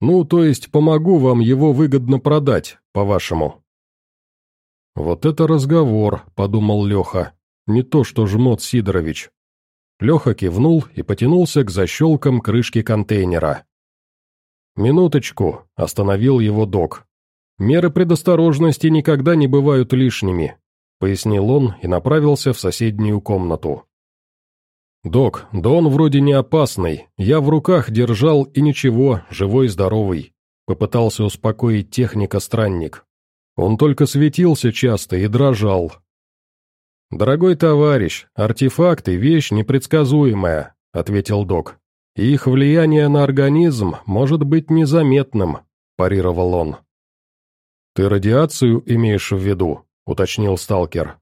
Ну, то есть помогу вам его выгодно продать, по-вашему». «Вот это разговор», — подумал Леха. «Не то что жмот Сидорович». Леха кивнул и потянулся к защелкам крышки контейнера. «Минуточку», — остановил его док. «Меры предосторожности никогда не бывают лишними», — пояснил он и направился в соседнюю комнату. «Док, да он вроде не опасный, я в руках держал и ничего, живой-здоровый», — попытался успокоить техника-странник. Он только светился часто и дрожал. «Дорогой товарищ, артефакты — вещь непредсказуемая», — ответил док. «И их влияние на организм может быть незаметным», — парировал он. «Ты радиацию имеешь в виду?» — уточнил сталкер.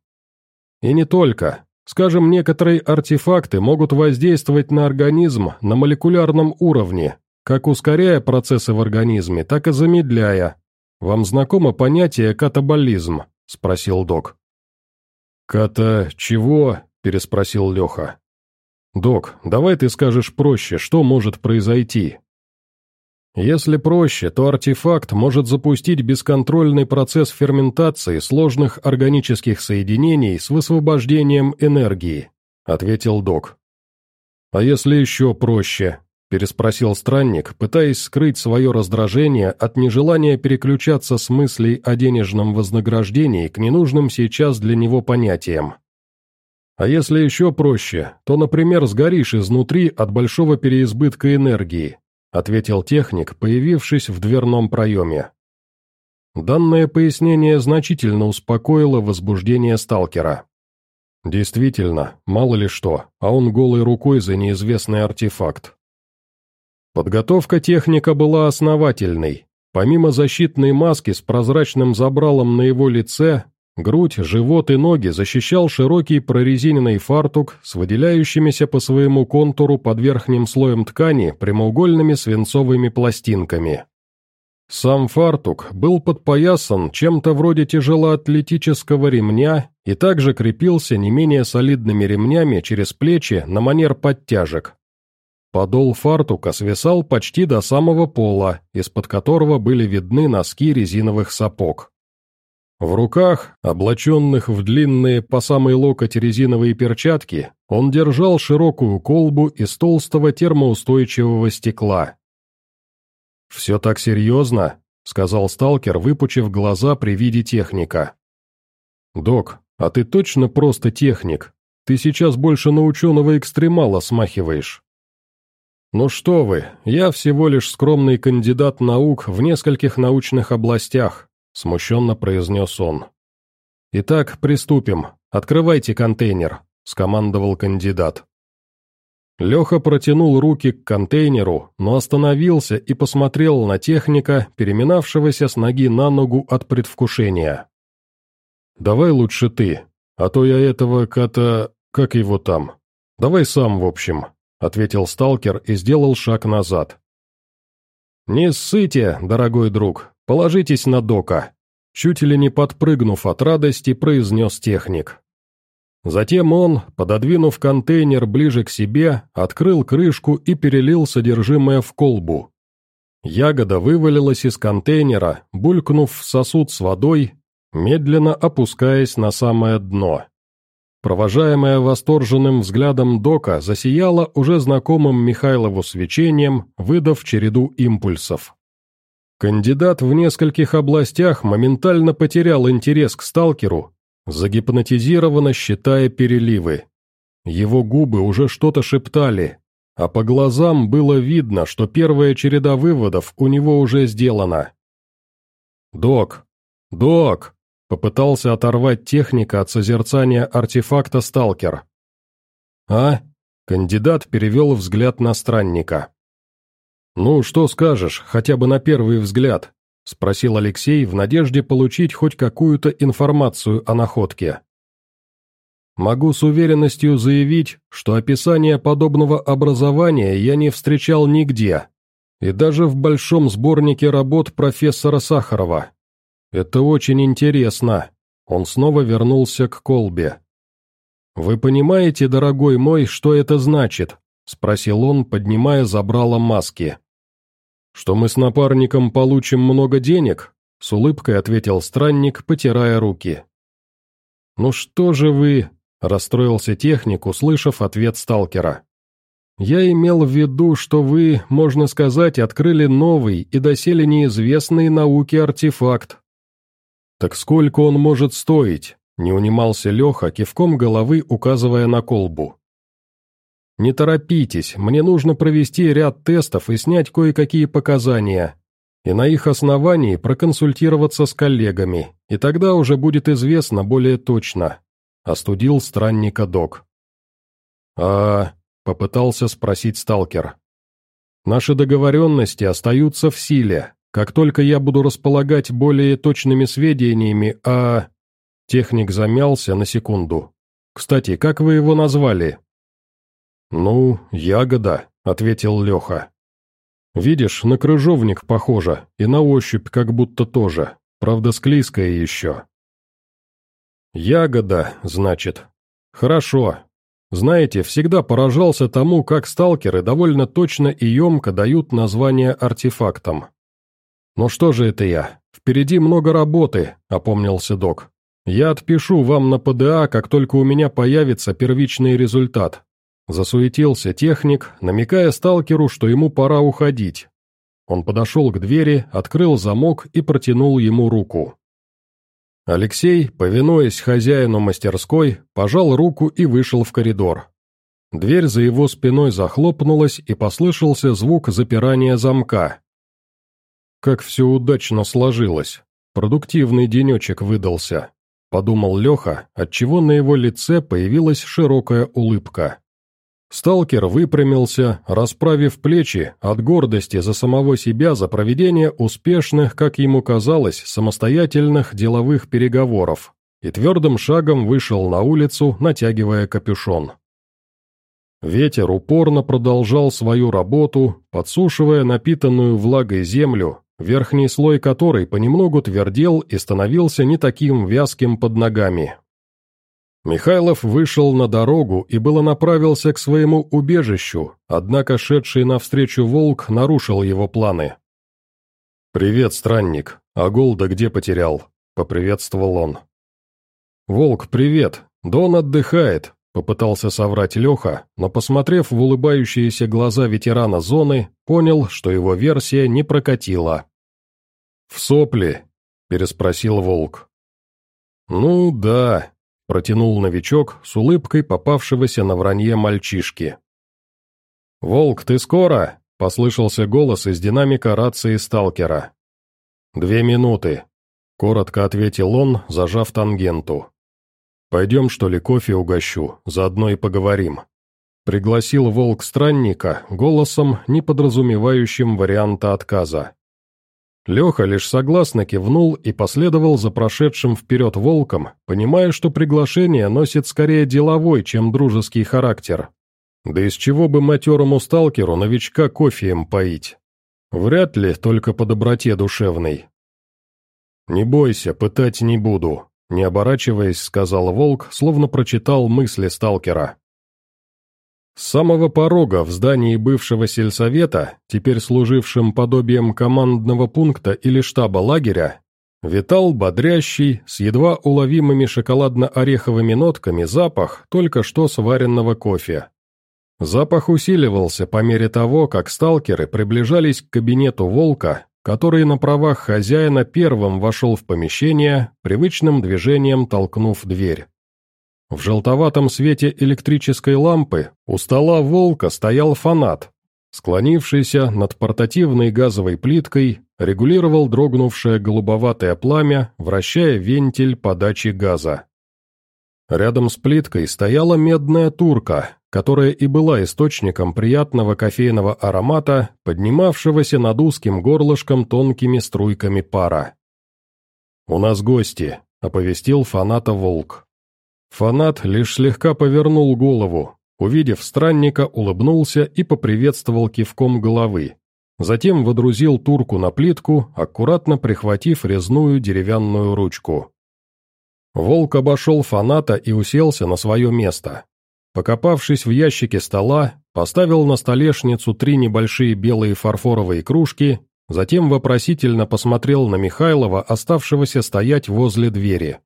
«И не только. Скажем, некоторые артефакты могут воздействовать на организм на молекулярном уровне, как ускоряя процессы в организме, так и замедляя. Вам знакомо понятие катаболизм?» — спросил док. «Ката... чего?» — переспросил Леха. «Док, давай ты скажешь проще, что может произойти?» Если проще, то артефакт может запустить бесконтрольный процесс ферментации сложных органических соединений с высвобождением энергии, ответил док. А если еще проще? переспросил странник, пытаясь скрыть свое раздражение от нежелания переключаться с мыслей о денежном вознаграждении к ненужным сейчас для него понятиям. А если еще проще, то, например, сгоришь изнутри от большого переизбытка энергии, ответил техник, появившись в дверном проеме. Данное пояснение значительно успокоило возбуждение сталкера. Действительно, мало ли что, а он голой рукой за неизвестный артефакт. Подготовка техника была основательной. Помимо защитной маски с прозрачным забралом на его лице, Грудь, живот и ноги защищал широкий прорезиненный фартук с выделяющимися по своему контуру под верхним слоем ткани прямоугольными свинцовыми пластинками. Сам фартук был подпоясан чем-то вроде тяжелоатлетического ремня и также крепился не менее солидными ремнями через плечи на манер подтяжек. Подол фартука свисал почти до самого пола, из-под которого были видны носки резиновых сапог. В руках, облаченных в длинные по самой локоть резиновые перчатки, он держал широкую колбу из толстого термоустойчивого стекла. «Все так серьезно?» — сказал сталкер, выпучив глаза при виде техника. «Док, а ты точно просто техник? Ты сейчас больше на ученого экстремала смахиваешь». «Ну что вы, я всего лишь скромный кандидат наук в нескольких научных областях», — смущенно произнес он. «Итак, приступим. Открывайте контейнер», — скомандовал кандидат. Леха протянул руки к контейнеру, но остановился и посмотрел на техника, переминавшегося с ноги на ногу от предвкушения. «Давай лучше ты, а то я этого кота... как его там? Давай сам, в общем», — ответил сталкер и сделал шаг назад. «Не ссыте, дорогой друг, «Положитесь на дока», — чуть ли не подпрыгнув от радости, произнес техник. Затем он, пододвинув контейнер ближе к себе, открыл крышку и перелил содержимое в колбу. Ягода вывалилась из контейнера, булькнув в сосуд с водой, медленно опускаясь на самое дно. Провожаемая восторженным взглядом Дока засияла уже знакомым Михайлову свечением, выдав череду импульсов. Кандидат в нескольких областях моментально потерял интерес к сталкеру, загипнотизированно считая переливы. Его губы уже что-то шептали, а по глазам было видно, что первая череда выводов у него уже сделана. «Док! Док!» — попытался оторвать техника от созерцания артефакта сталкер. «А?» — кандидат перевел взгляд на странника. «Ну, что скажешь, хотя бы на первый взгляд?» — спросил Алексей в надежде получить хоть какую-то информацию о находке. Могу с уверенностью заявить, что описания подобного образования я не встречал нигде, и даже в большом сборнике работ профессора Сахарова. Это очень интересно. Он снова вернулся к колбе. «Вы понимаете, дорогой мой, что это значит?» — спросил он, поднимая забрало маски. «Что мы с напарником получим много денег?» — с улыбкой ответил странник, потирая руки. «Ну что же вы...» Расстроился техник, услышав ответ сталкера. «Я имел в виду, что вы, можно сказать, открыли новый и доселе неизвестный науке артефакт». «Так сколько он может стоить?» — не унимался Леха, кивком головы указывая на колбу. «Не торопитесь, мне нужно провести ряд тестов и снять кое-какие показания, и на их основании проконсультироваться с коллегами, и тогда уже будет известно более точно, Остудил странника док. а попытался спросить сталкер. «Наши договоренности остаются в силе. Как только я буду располагать более точными сведениями о...» Техник замялся на секунду. «Кстати, как вы его назвали?» «Ну, ягода», — ответил Леха. «Видишь, на крыжовник похоже, и на ощупь как будто тоже, правда склизкая еще». «Ягода, значит. Хорошо. Знаете, всегда поражался тому, как сталкеры довольно точно и емко дают название артефактам. «Ну что же это я? Впереди много работы», — опомнился док. «Я отпишу вам на ПДА, как только у меня появится первичный результат». Засуетился техник, намекая сталкеру, что ему пора уходить. Он подошел к двери, открыл замок и протянул ему руку. Алексей, повинуясь хозяину мастерской, пожал руку и вышел в коридор. Дверь за его спиной захлопнулась, и послышался звук запирания замка. «Как все удачно сложилось. Продуктивный денечек выдался», — подумал Леха, отчего на его лице появилась широкая улыбка. Сталкер выпрямился, расправив плечи от гордости за самого себя за проведение успешных, как ему казалось, самостоятельных деловых переговоров, и твердым шагом вышел на улицу, натягивая капюшон. Ветер упорно продолжал свою работу, подсушивая напитанную влагой землю, верхний слой которой понемногу твердел и становился не таким вязким под ногами. Михайлов вышел на дорогу и было направился к своему убежищу, однако шедший навстречу волк нарушил его планы. «Привет, странник. А Голда где потерял?» — поприветствовал он. «Волк, привет. Дон отдыхает», — попытался соврать Леха, но, посмотрев в улыбающиеся глаза ветерана зоны, понял, что его версия не прокатила. «В сопли?» — переспросил волк. «Ну да, протянул новичок с улыбкой попавшегося на вранье мальчишки. «Волк, ты скоро?» — послышался голос из динамика рации сталкера. «Две минуты», — коротко ответил он, зажав тангенту. «Пойдем, что ли, кофе угощу, заодно и поговорим». Пригласил волк странника голосом, не подразумевающим варианта отказа. Леха лишь согласно кивнул и последовал за прошедшим вперед волком, понимая, что приглашение носит скорее деловой, чем дружеский характер. Да из чего бы матерому сталкеру новичка кофеем поить? Вряд ли только по доброте душевной. «Не бойся, пытать не буду», — не оборачиваясь, сказал волк, словно прочитал мысли сталкера. С самого порога в здании бывшего сельсовета, теперь служившим подобием командного пункта или штаба лагеря, витал бодрящий, с едва уловимыми шоколадно-ореховыми нотками запах только что сваренного кофе. Запах усиливался по мере того, как сталкеры приближались к кабинету волка, который на правах хозяина первым вошел в помещение, привычным движением толкнув дверь. В желтоватом свете электрической лампы у стола волка стоял фанат, склонившийся над портативной газовой плиткой, регулировал дрогнувшее голубоватое пламя, вращая вентиль подачи газа. Рядом с плиткой стояла медная турка, которая и была источником приятного кофейного аромата, поднимавшегося над узким горлышком тонкими струйками пара. «У нас гости», — оповестил фаната волк. Фанат лишь слегка повернул голову, увидев странника, улыбнулся и поприветствовал кивком головы. Затем водрузил турку на плитку, аккуратно прихватив резную деревянную ручку. Волк обошел фаната и уселся на свое место. Покопавшись в ящике стола, поставил на столешницу три небольшие белые фарфоровые кружки, затем вопросительно посмотрел на Михайлова, оставшегося стоять возле двери.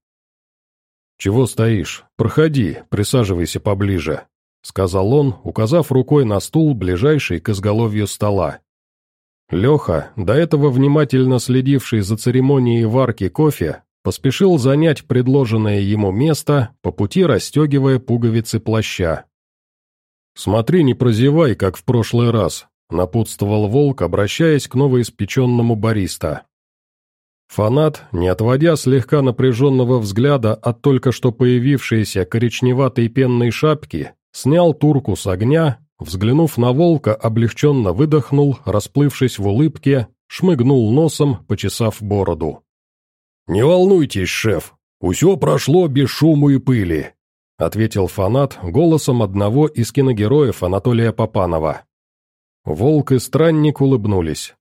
«Чего стоишь? Проходи, присаживайся поближе», — сказал он, указав рукой на стул, ближайший к изголовью стола. Леха, до этого внимательно следивший за церемонией варки кофе, поспешил занять предложенное ему место, по пути расстегивая пуговицы плаща. «Смотри, не прозевай, как в прошлый раз», — напутствовал Волк, обращаясь к новоиспеченному бариста. Фанат, не отводя слегка напряженного взгляда от только что появившейся коричневатой пенной шапки, снял турку с огня, взглянув на волка, облегченно выдохнул, расплывшись в улыбке, шмыгнул носом, почесав бороду. «Не волнуйтесь, шеф, усё прошло без шуму и пыли», ответил фанат голосом одного из киногероев Анатолия Попанова. Волк и странник улыбнулись.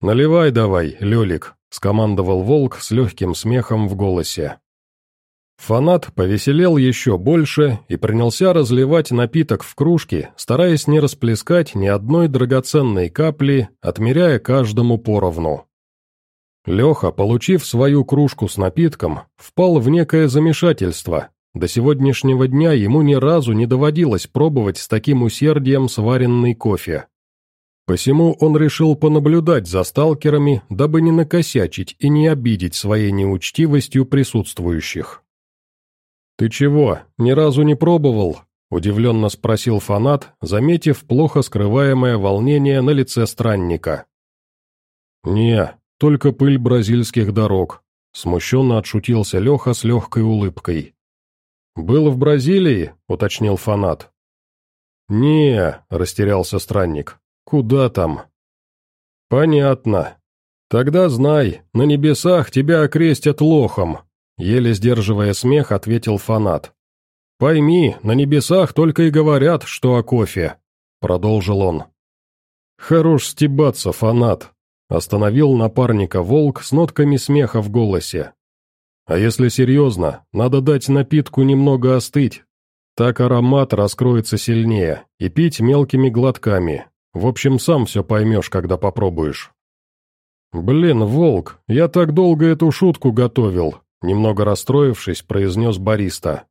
«Наливай давай, Лёлик», — скомандовал волк с легким смехом в голосе. Фанат повеселел еще больше и принялся разливать напиток в кружки, стараясь не расплескать ни одной драгоценной капли, отмеряя каждому поровну. Леха, получив свою кружку с напитком, впал в некое замешательство. До сегодняшнего дня ему ни разу не доводилось пробовать с таким усердием сваренный кофе. Посему он решил понаблюдать за сталкерами, дабы не накосячить и не обидеть своей неучтивостью присутствующих. «Ты чего, ни разу не пробовал?» – удивленно спросил фанат, заметив плохо скрываемое волнение на лице странника. «Не, только пыль бразильских дорог», — смущенно отшутился Леха с легкой улыбкой. «Был в Бразилии?» — уточнил фанат. «Не», — растерялся странник, — «куда там?» «Понятно. Тогда знай, на небесах тебя окрестят лохом», — еле сдерживая смех, ответил фанат. «Пойми, на небесах только и говорят, что о кофе», — продолжил он. «Хорош стебаться, фанат», Остановил напарника волк с нотками смеха в голосе. А если серьезно, надо дать напитку немного остыть. Так аромат раскроется сильнее, и пить мелкими глотками. В общем, сам все поймешь, когда попробуешь. «Блин, волк, я так долго эту шутку готовил», немного расстроившись, произнес бариста.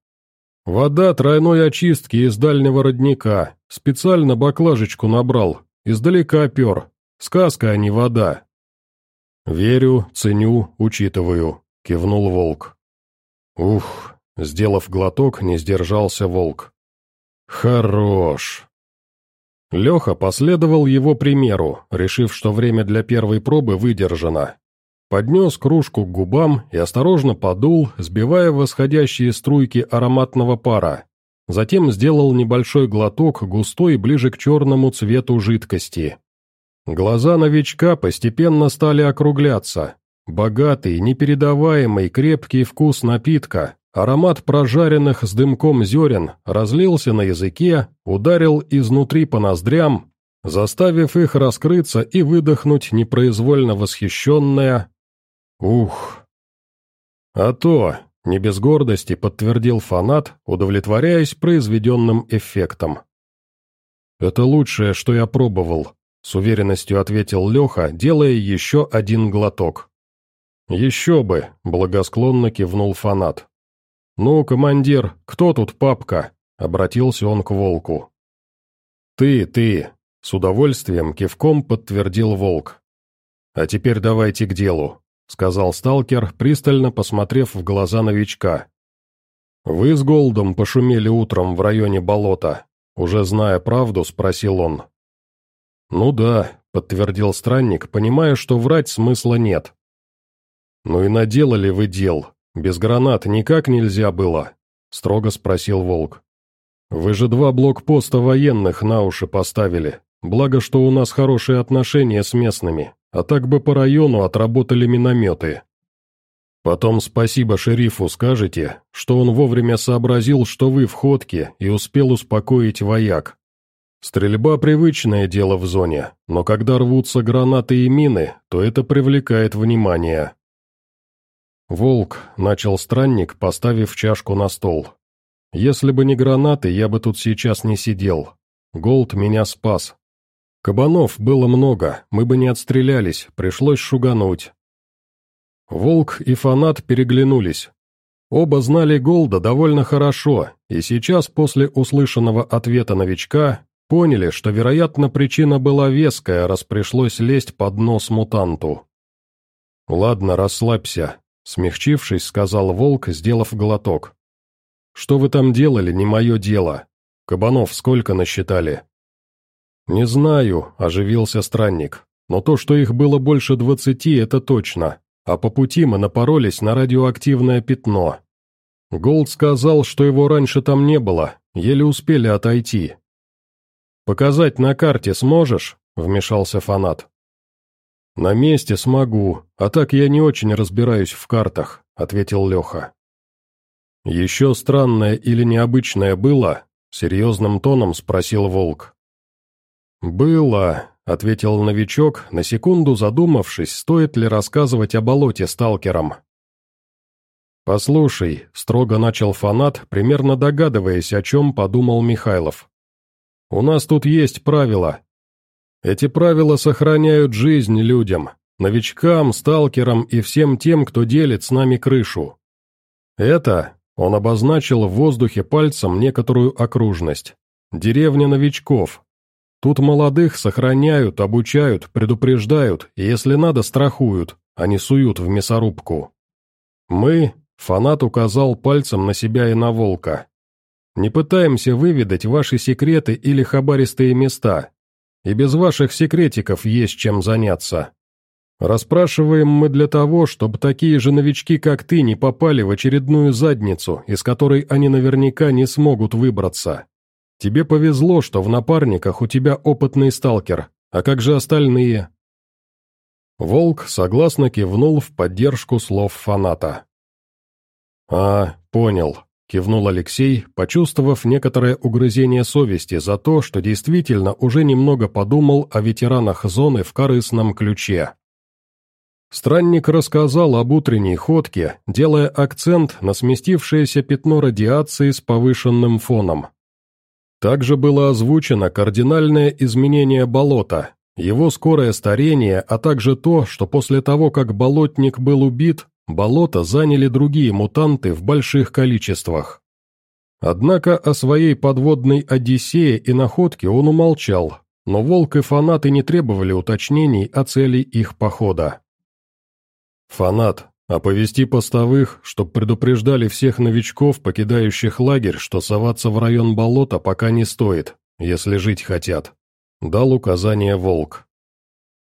«Вода тройной очистки из дальнего родника. Специально баклажечку набрал. Издалека пер. Сказка, а не вода». «Верю, ценю, учитываю», — кивнул волк. «Ух», — сделав глоток, не сдержался волк. «Хорош». Леха последовал его примеру, решив, что время для первой пробы выдержано. Поднес кружку к губам и осторожно подул, сбивая восходящие струйки ароматного пара. Затем сделал небольшой глоток, густой ближе к черному цвету жидкости. Глаза новичка постепенно стали округляться. Богатый, непередаваемый, крепкий вкус напитка, аромат прожаренных с дымком зерен разлился на языке, ударил изнутри по ноздрям, заставив их раскрыться и выдохнуть непроизвольно восхищенное «Ух!». «А то!» — не без гордости подтвердил фанат, удовлетворяясь произведенным эффектом. Это лучшее, что я пробовал», — с уверенностью ответил Леха, делая еще один глоток. «Еще бы», — благосклонно кивнул фанат. «Ну, командир, кто тут папка?» — обратился он к волку. «Ты, ты», — с удовольствием кивком подтвердил волк. «А теперь давайте к делу», — сказал сталкер, пристально посмотрев в глаза новичка. «Вы с Голдом пошумели утром в районе болота», — уже зная правду, спросил он. «Ну да», — подтвердил странник, понимая, что врать смысла нет. «Ну и наделали вы дел. Без гранат никак нельзя было?» — строго спросил Волк. «Вы же два блокпоста военных на уши поставили. Благо, что у нас хорошие отношения с местными, а так бы по району отработали минометы. Потом спасибо шерифу скажете, что он вовремя сообразил, что вы в ходке и успел успокоить вояк. Стрельба – привычное дело в зоне, но когда рвутся гранаты и мины, то это привлекает внимание. «Волк», — начал странник, поставив чашку на стол. «Если бы не гранаты, я бы тут сейчас не сидел. Голд меня спас. Кабанов было много, мы бы не отстрелялись, пришлось шугануть». Волк и фанат переглянулись. Оба знали Голда довольно хорошо, и сейчас, после услышанного ответа новичка, поняли, что, вероятно, причина была веская, раз пришлось лезть под нос мутанту. «Ладно, расслабься», Смягчившись, сказал волк, сделав глоток. «Что вы там делали, не мое дело. Кабанов сколько насчитали?» «Не знаю», — оживился странник. «Но то, что их было больше двадцати, это точно. А по пути мы напоролись на радиоактивное пятно. Голд сказал, что его раньше там не было, еле успели отойти». «Показать на карте сможешь?» — вмешался фанат. «На месте смогу, а так я не очень разбираюсь в картах», — ответил Леха. «Еще странное или необычное было?» — серьезным тоном спросил Волк. «Было», — ответил новичок, на секунду задумавшись, стоит ли рассказывать о болоте сталкерам. «Послушай», — строго начал фанат, примерно догадываясь, о чем подумал Михайлов. «У нас тут есть правила, эти правила сохраняют жизнь людям, новичкам, сталкерам и всем тем, кто делит с нами крышу. Это, он обозначил в воздухе пальцем некоторую окружность, деревня новичков. Тут молодых сохраняют, обучают, предупреждают и, если надо, страхуют, а не суют в мясорубку. Мы, фанат указал пальцем на себя и на волка, не пытаемся выведать ваши секреты или хабаристые места, и без ваших секретиков есть чем заняться. Расспрашиваем мы для того, чтобы такие же новички, как ты, не попали в очередную задницу, из которой они наверняка не смогут выбраться. Тебе повезло, что в напарниках у тебя опытный сталкер, а как же остальные?» Волк согласно кивнул в поддержку слов фаната. «А, понял кивнул Алексей, почувствовав некоторое угрызение совести за то, что действительно уже немного подумал о ветеранах зоны в корыстном ключе. Странник рассказал об утренней ходке, делая акцент на сместившееся пятно радиации с повышенным фоном. Также было озвучено кардинальное изменение болота, его скорое старение, а также то, что после того, как болотник был убит, болото заняли другие мутанты в больших количествах. Однако о своей подводной Одиссее и находке он умолчал, но Волк и фанаты не требовали уточнений о цели их похода. «Фанат, оповести постовых, чтоб предупреждали всех новичков, покидающих лагерь, что соваться в район болота пока не стоит, если жить хотят», — дал указание Волк.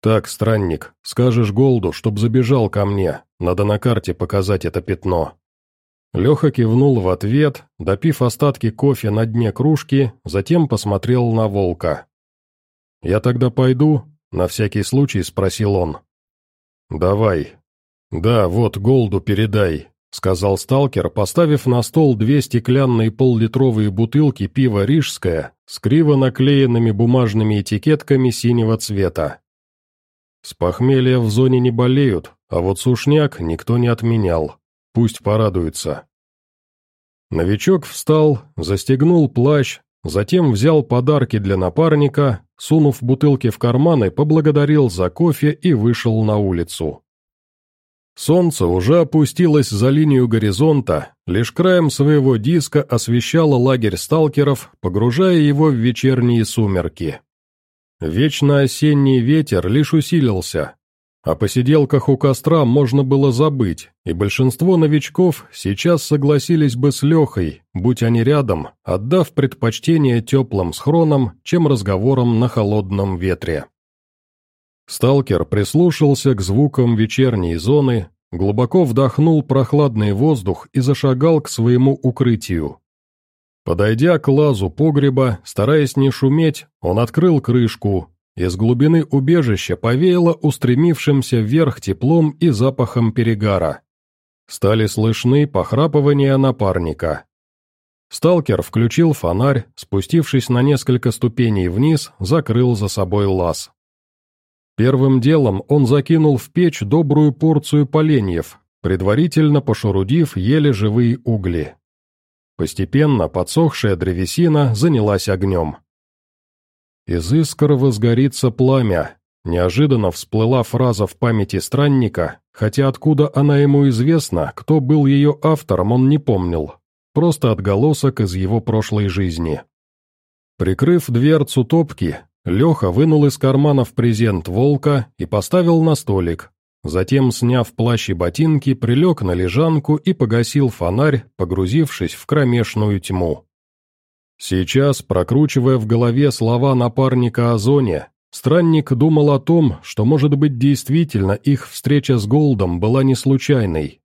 «Так, странник, скажешь Голду, чтоб забежал ко мне, надо на карте показать это пятно». Леха кивнул в ответ, допив остатки кофе на дне кружки, затем посмотрел на волка. «Я тогда пойду?» — на всякий случай спросил он. «Давай». «Да, вот, Голду передай», — сказал сталкер, поставив на стол две стеклянные поллитровые бутылки пива «Рижское» с криво наклеенными бумажными этикетками синего цвета. С похмелья в зоне не болеют, а вот сушняк никто не отменял. Пусть порадуется. Новичок встал, застегнул плащ, затем взял подарки для напарника, сунув бутылки в карманы, поблагодарил за кофе и вышел на улицу. Солнце уже опустилось за линию горизонта, лишь краем своего диска освещало лагерь сталкеров, погружая его в вечерние сумерки. Вечно осенний ветер лишь усилился. О посиделках у костра можно было забыть, и большинство новичков сейчас согласились бы с Лехой, будь они рядом, отдав предпочтение теплым схронам, чем разговорам на холодном ветре. Сталкер прислушался к звукам вечерней зоны, глубоко вдохнул прохладный воздух и зашагал к своему укрытию. Подойдя к лазу погреба, стараясь не шуметь, он открыл крышку. Из глубины убежища повеяло устремившимся вверх теплом и запахом перегара. Стали слышны похрапывания напарника. Сталкер включил фонарь, спустившись на несколько ступеней вниз, закрыл за собой лаз. Первым делом он закинул в печь добрую порцию поленьев, предварительно пошурудив еле живые угли. Постепенно подсохшая древесина занялась огнем. «Из искр возгорится пламя», неожиданно всплыла фраза в памяти странника, хотя откуда она ему известна, кто был ее автором, он не помнил, просто отголосок из его прошлой жизни. Прикрыв дверцу топки, Леха вынул из кармана в презент волка и поставил на столик. Затем, сняв плащ и ботинки, прилег на лежанку и погасил фонарь, погрузившись в кромешную тьму. Сейчас, прокручивая в голове слова напарника о зоне, странник думал о том, что, может быть, действительно их встреча с Голдом была не случайной.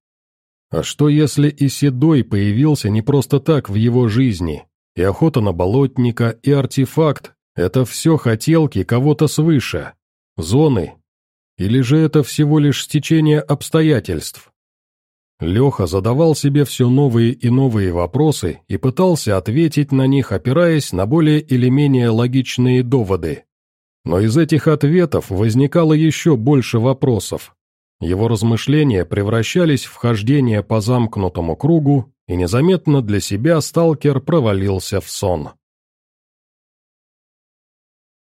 А что если и Седой появился не просто так в его жизни, и охота на болотника, и артефакт, это все хотелки кого-то свыше. Зоны. Или же это всего лишь стечение обстоятельств? Леха задавал себе все новые и новые вопросы и пытался ответить на них, опираясь на более или менее логичные доводы. Но из этих ответов возникало еще больше вопросов. Его размышления превращались в хождение по замкнутому кругу, и незаметно для себя сталкер провалился в сон.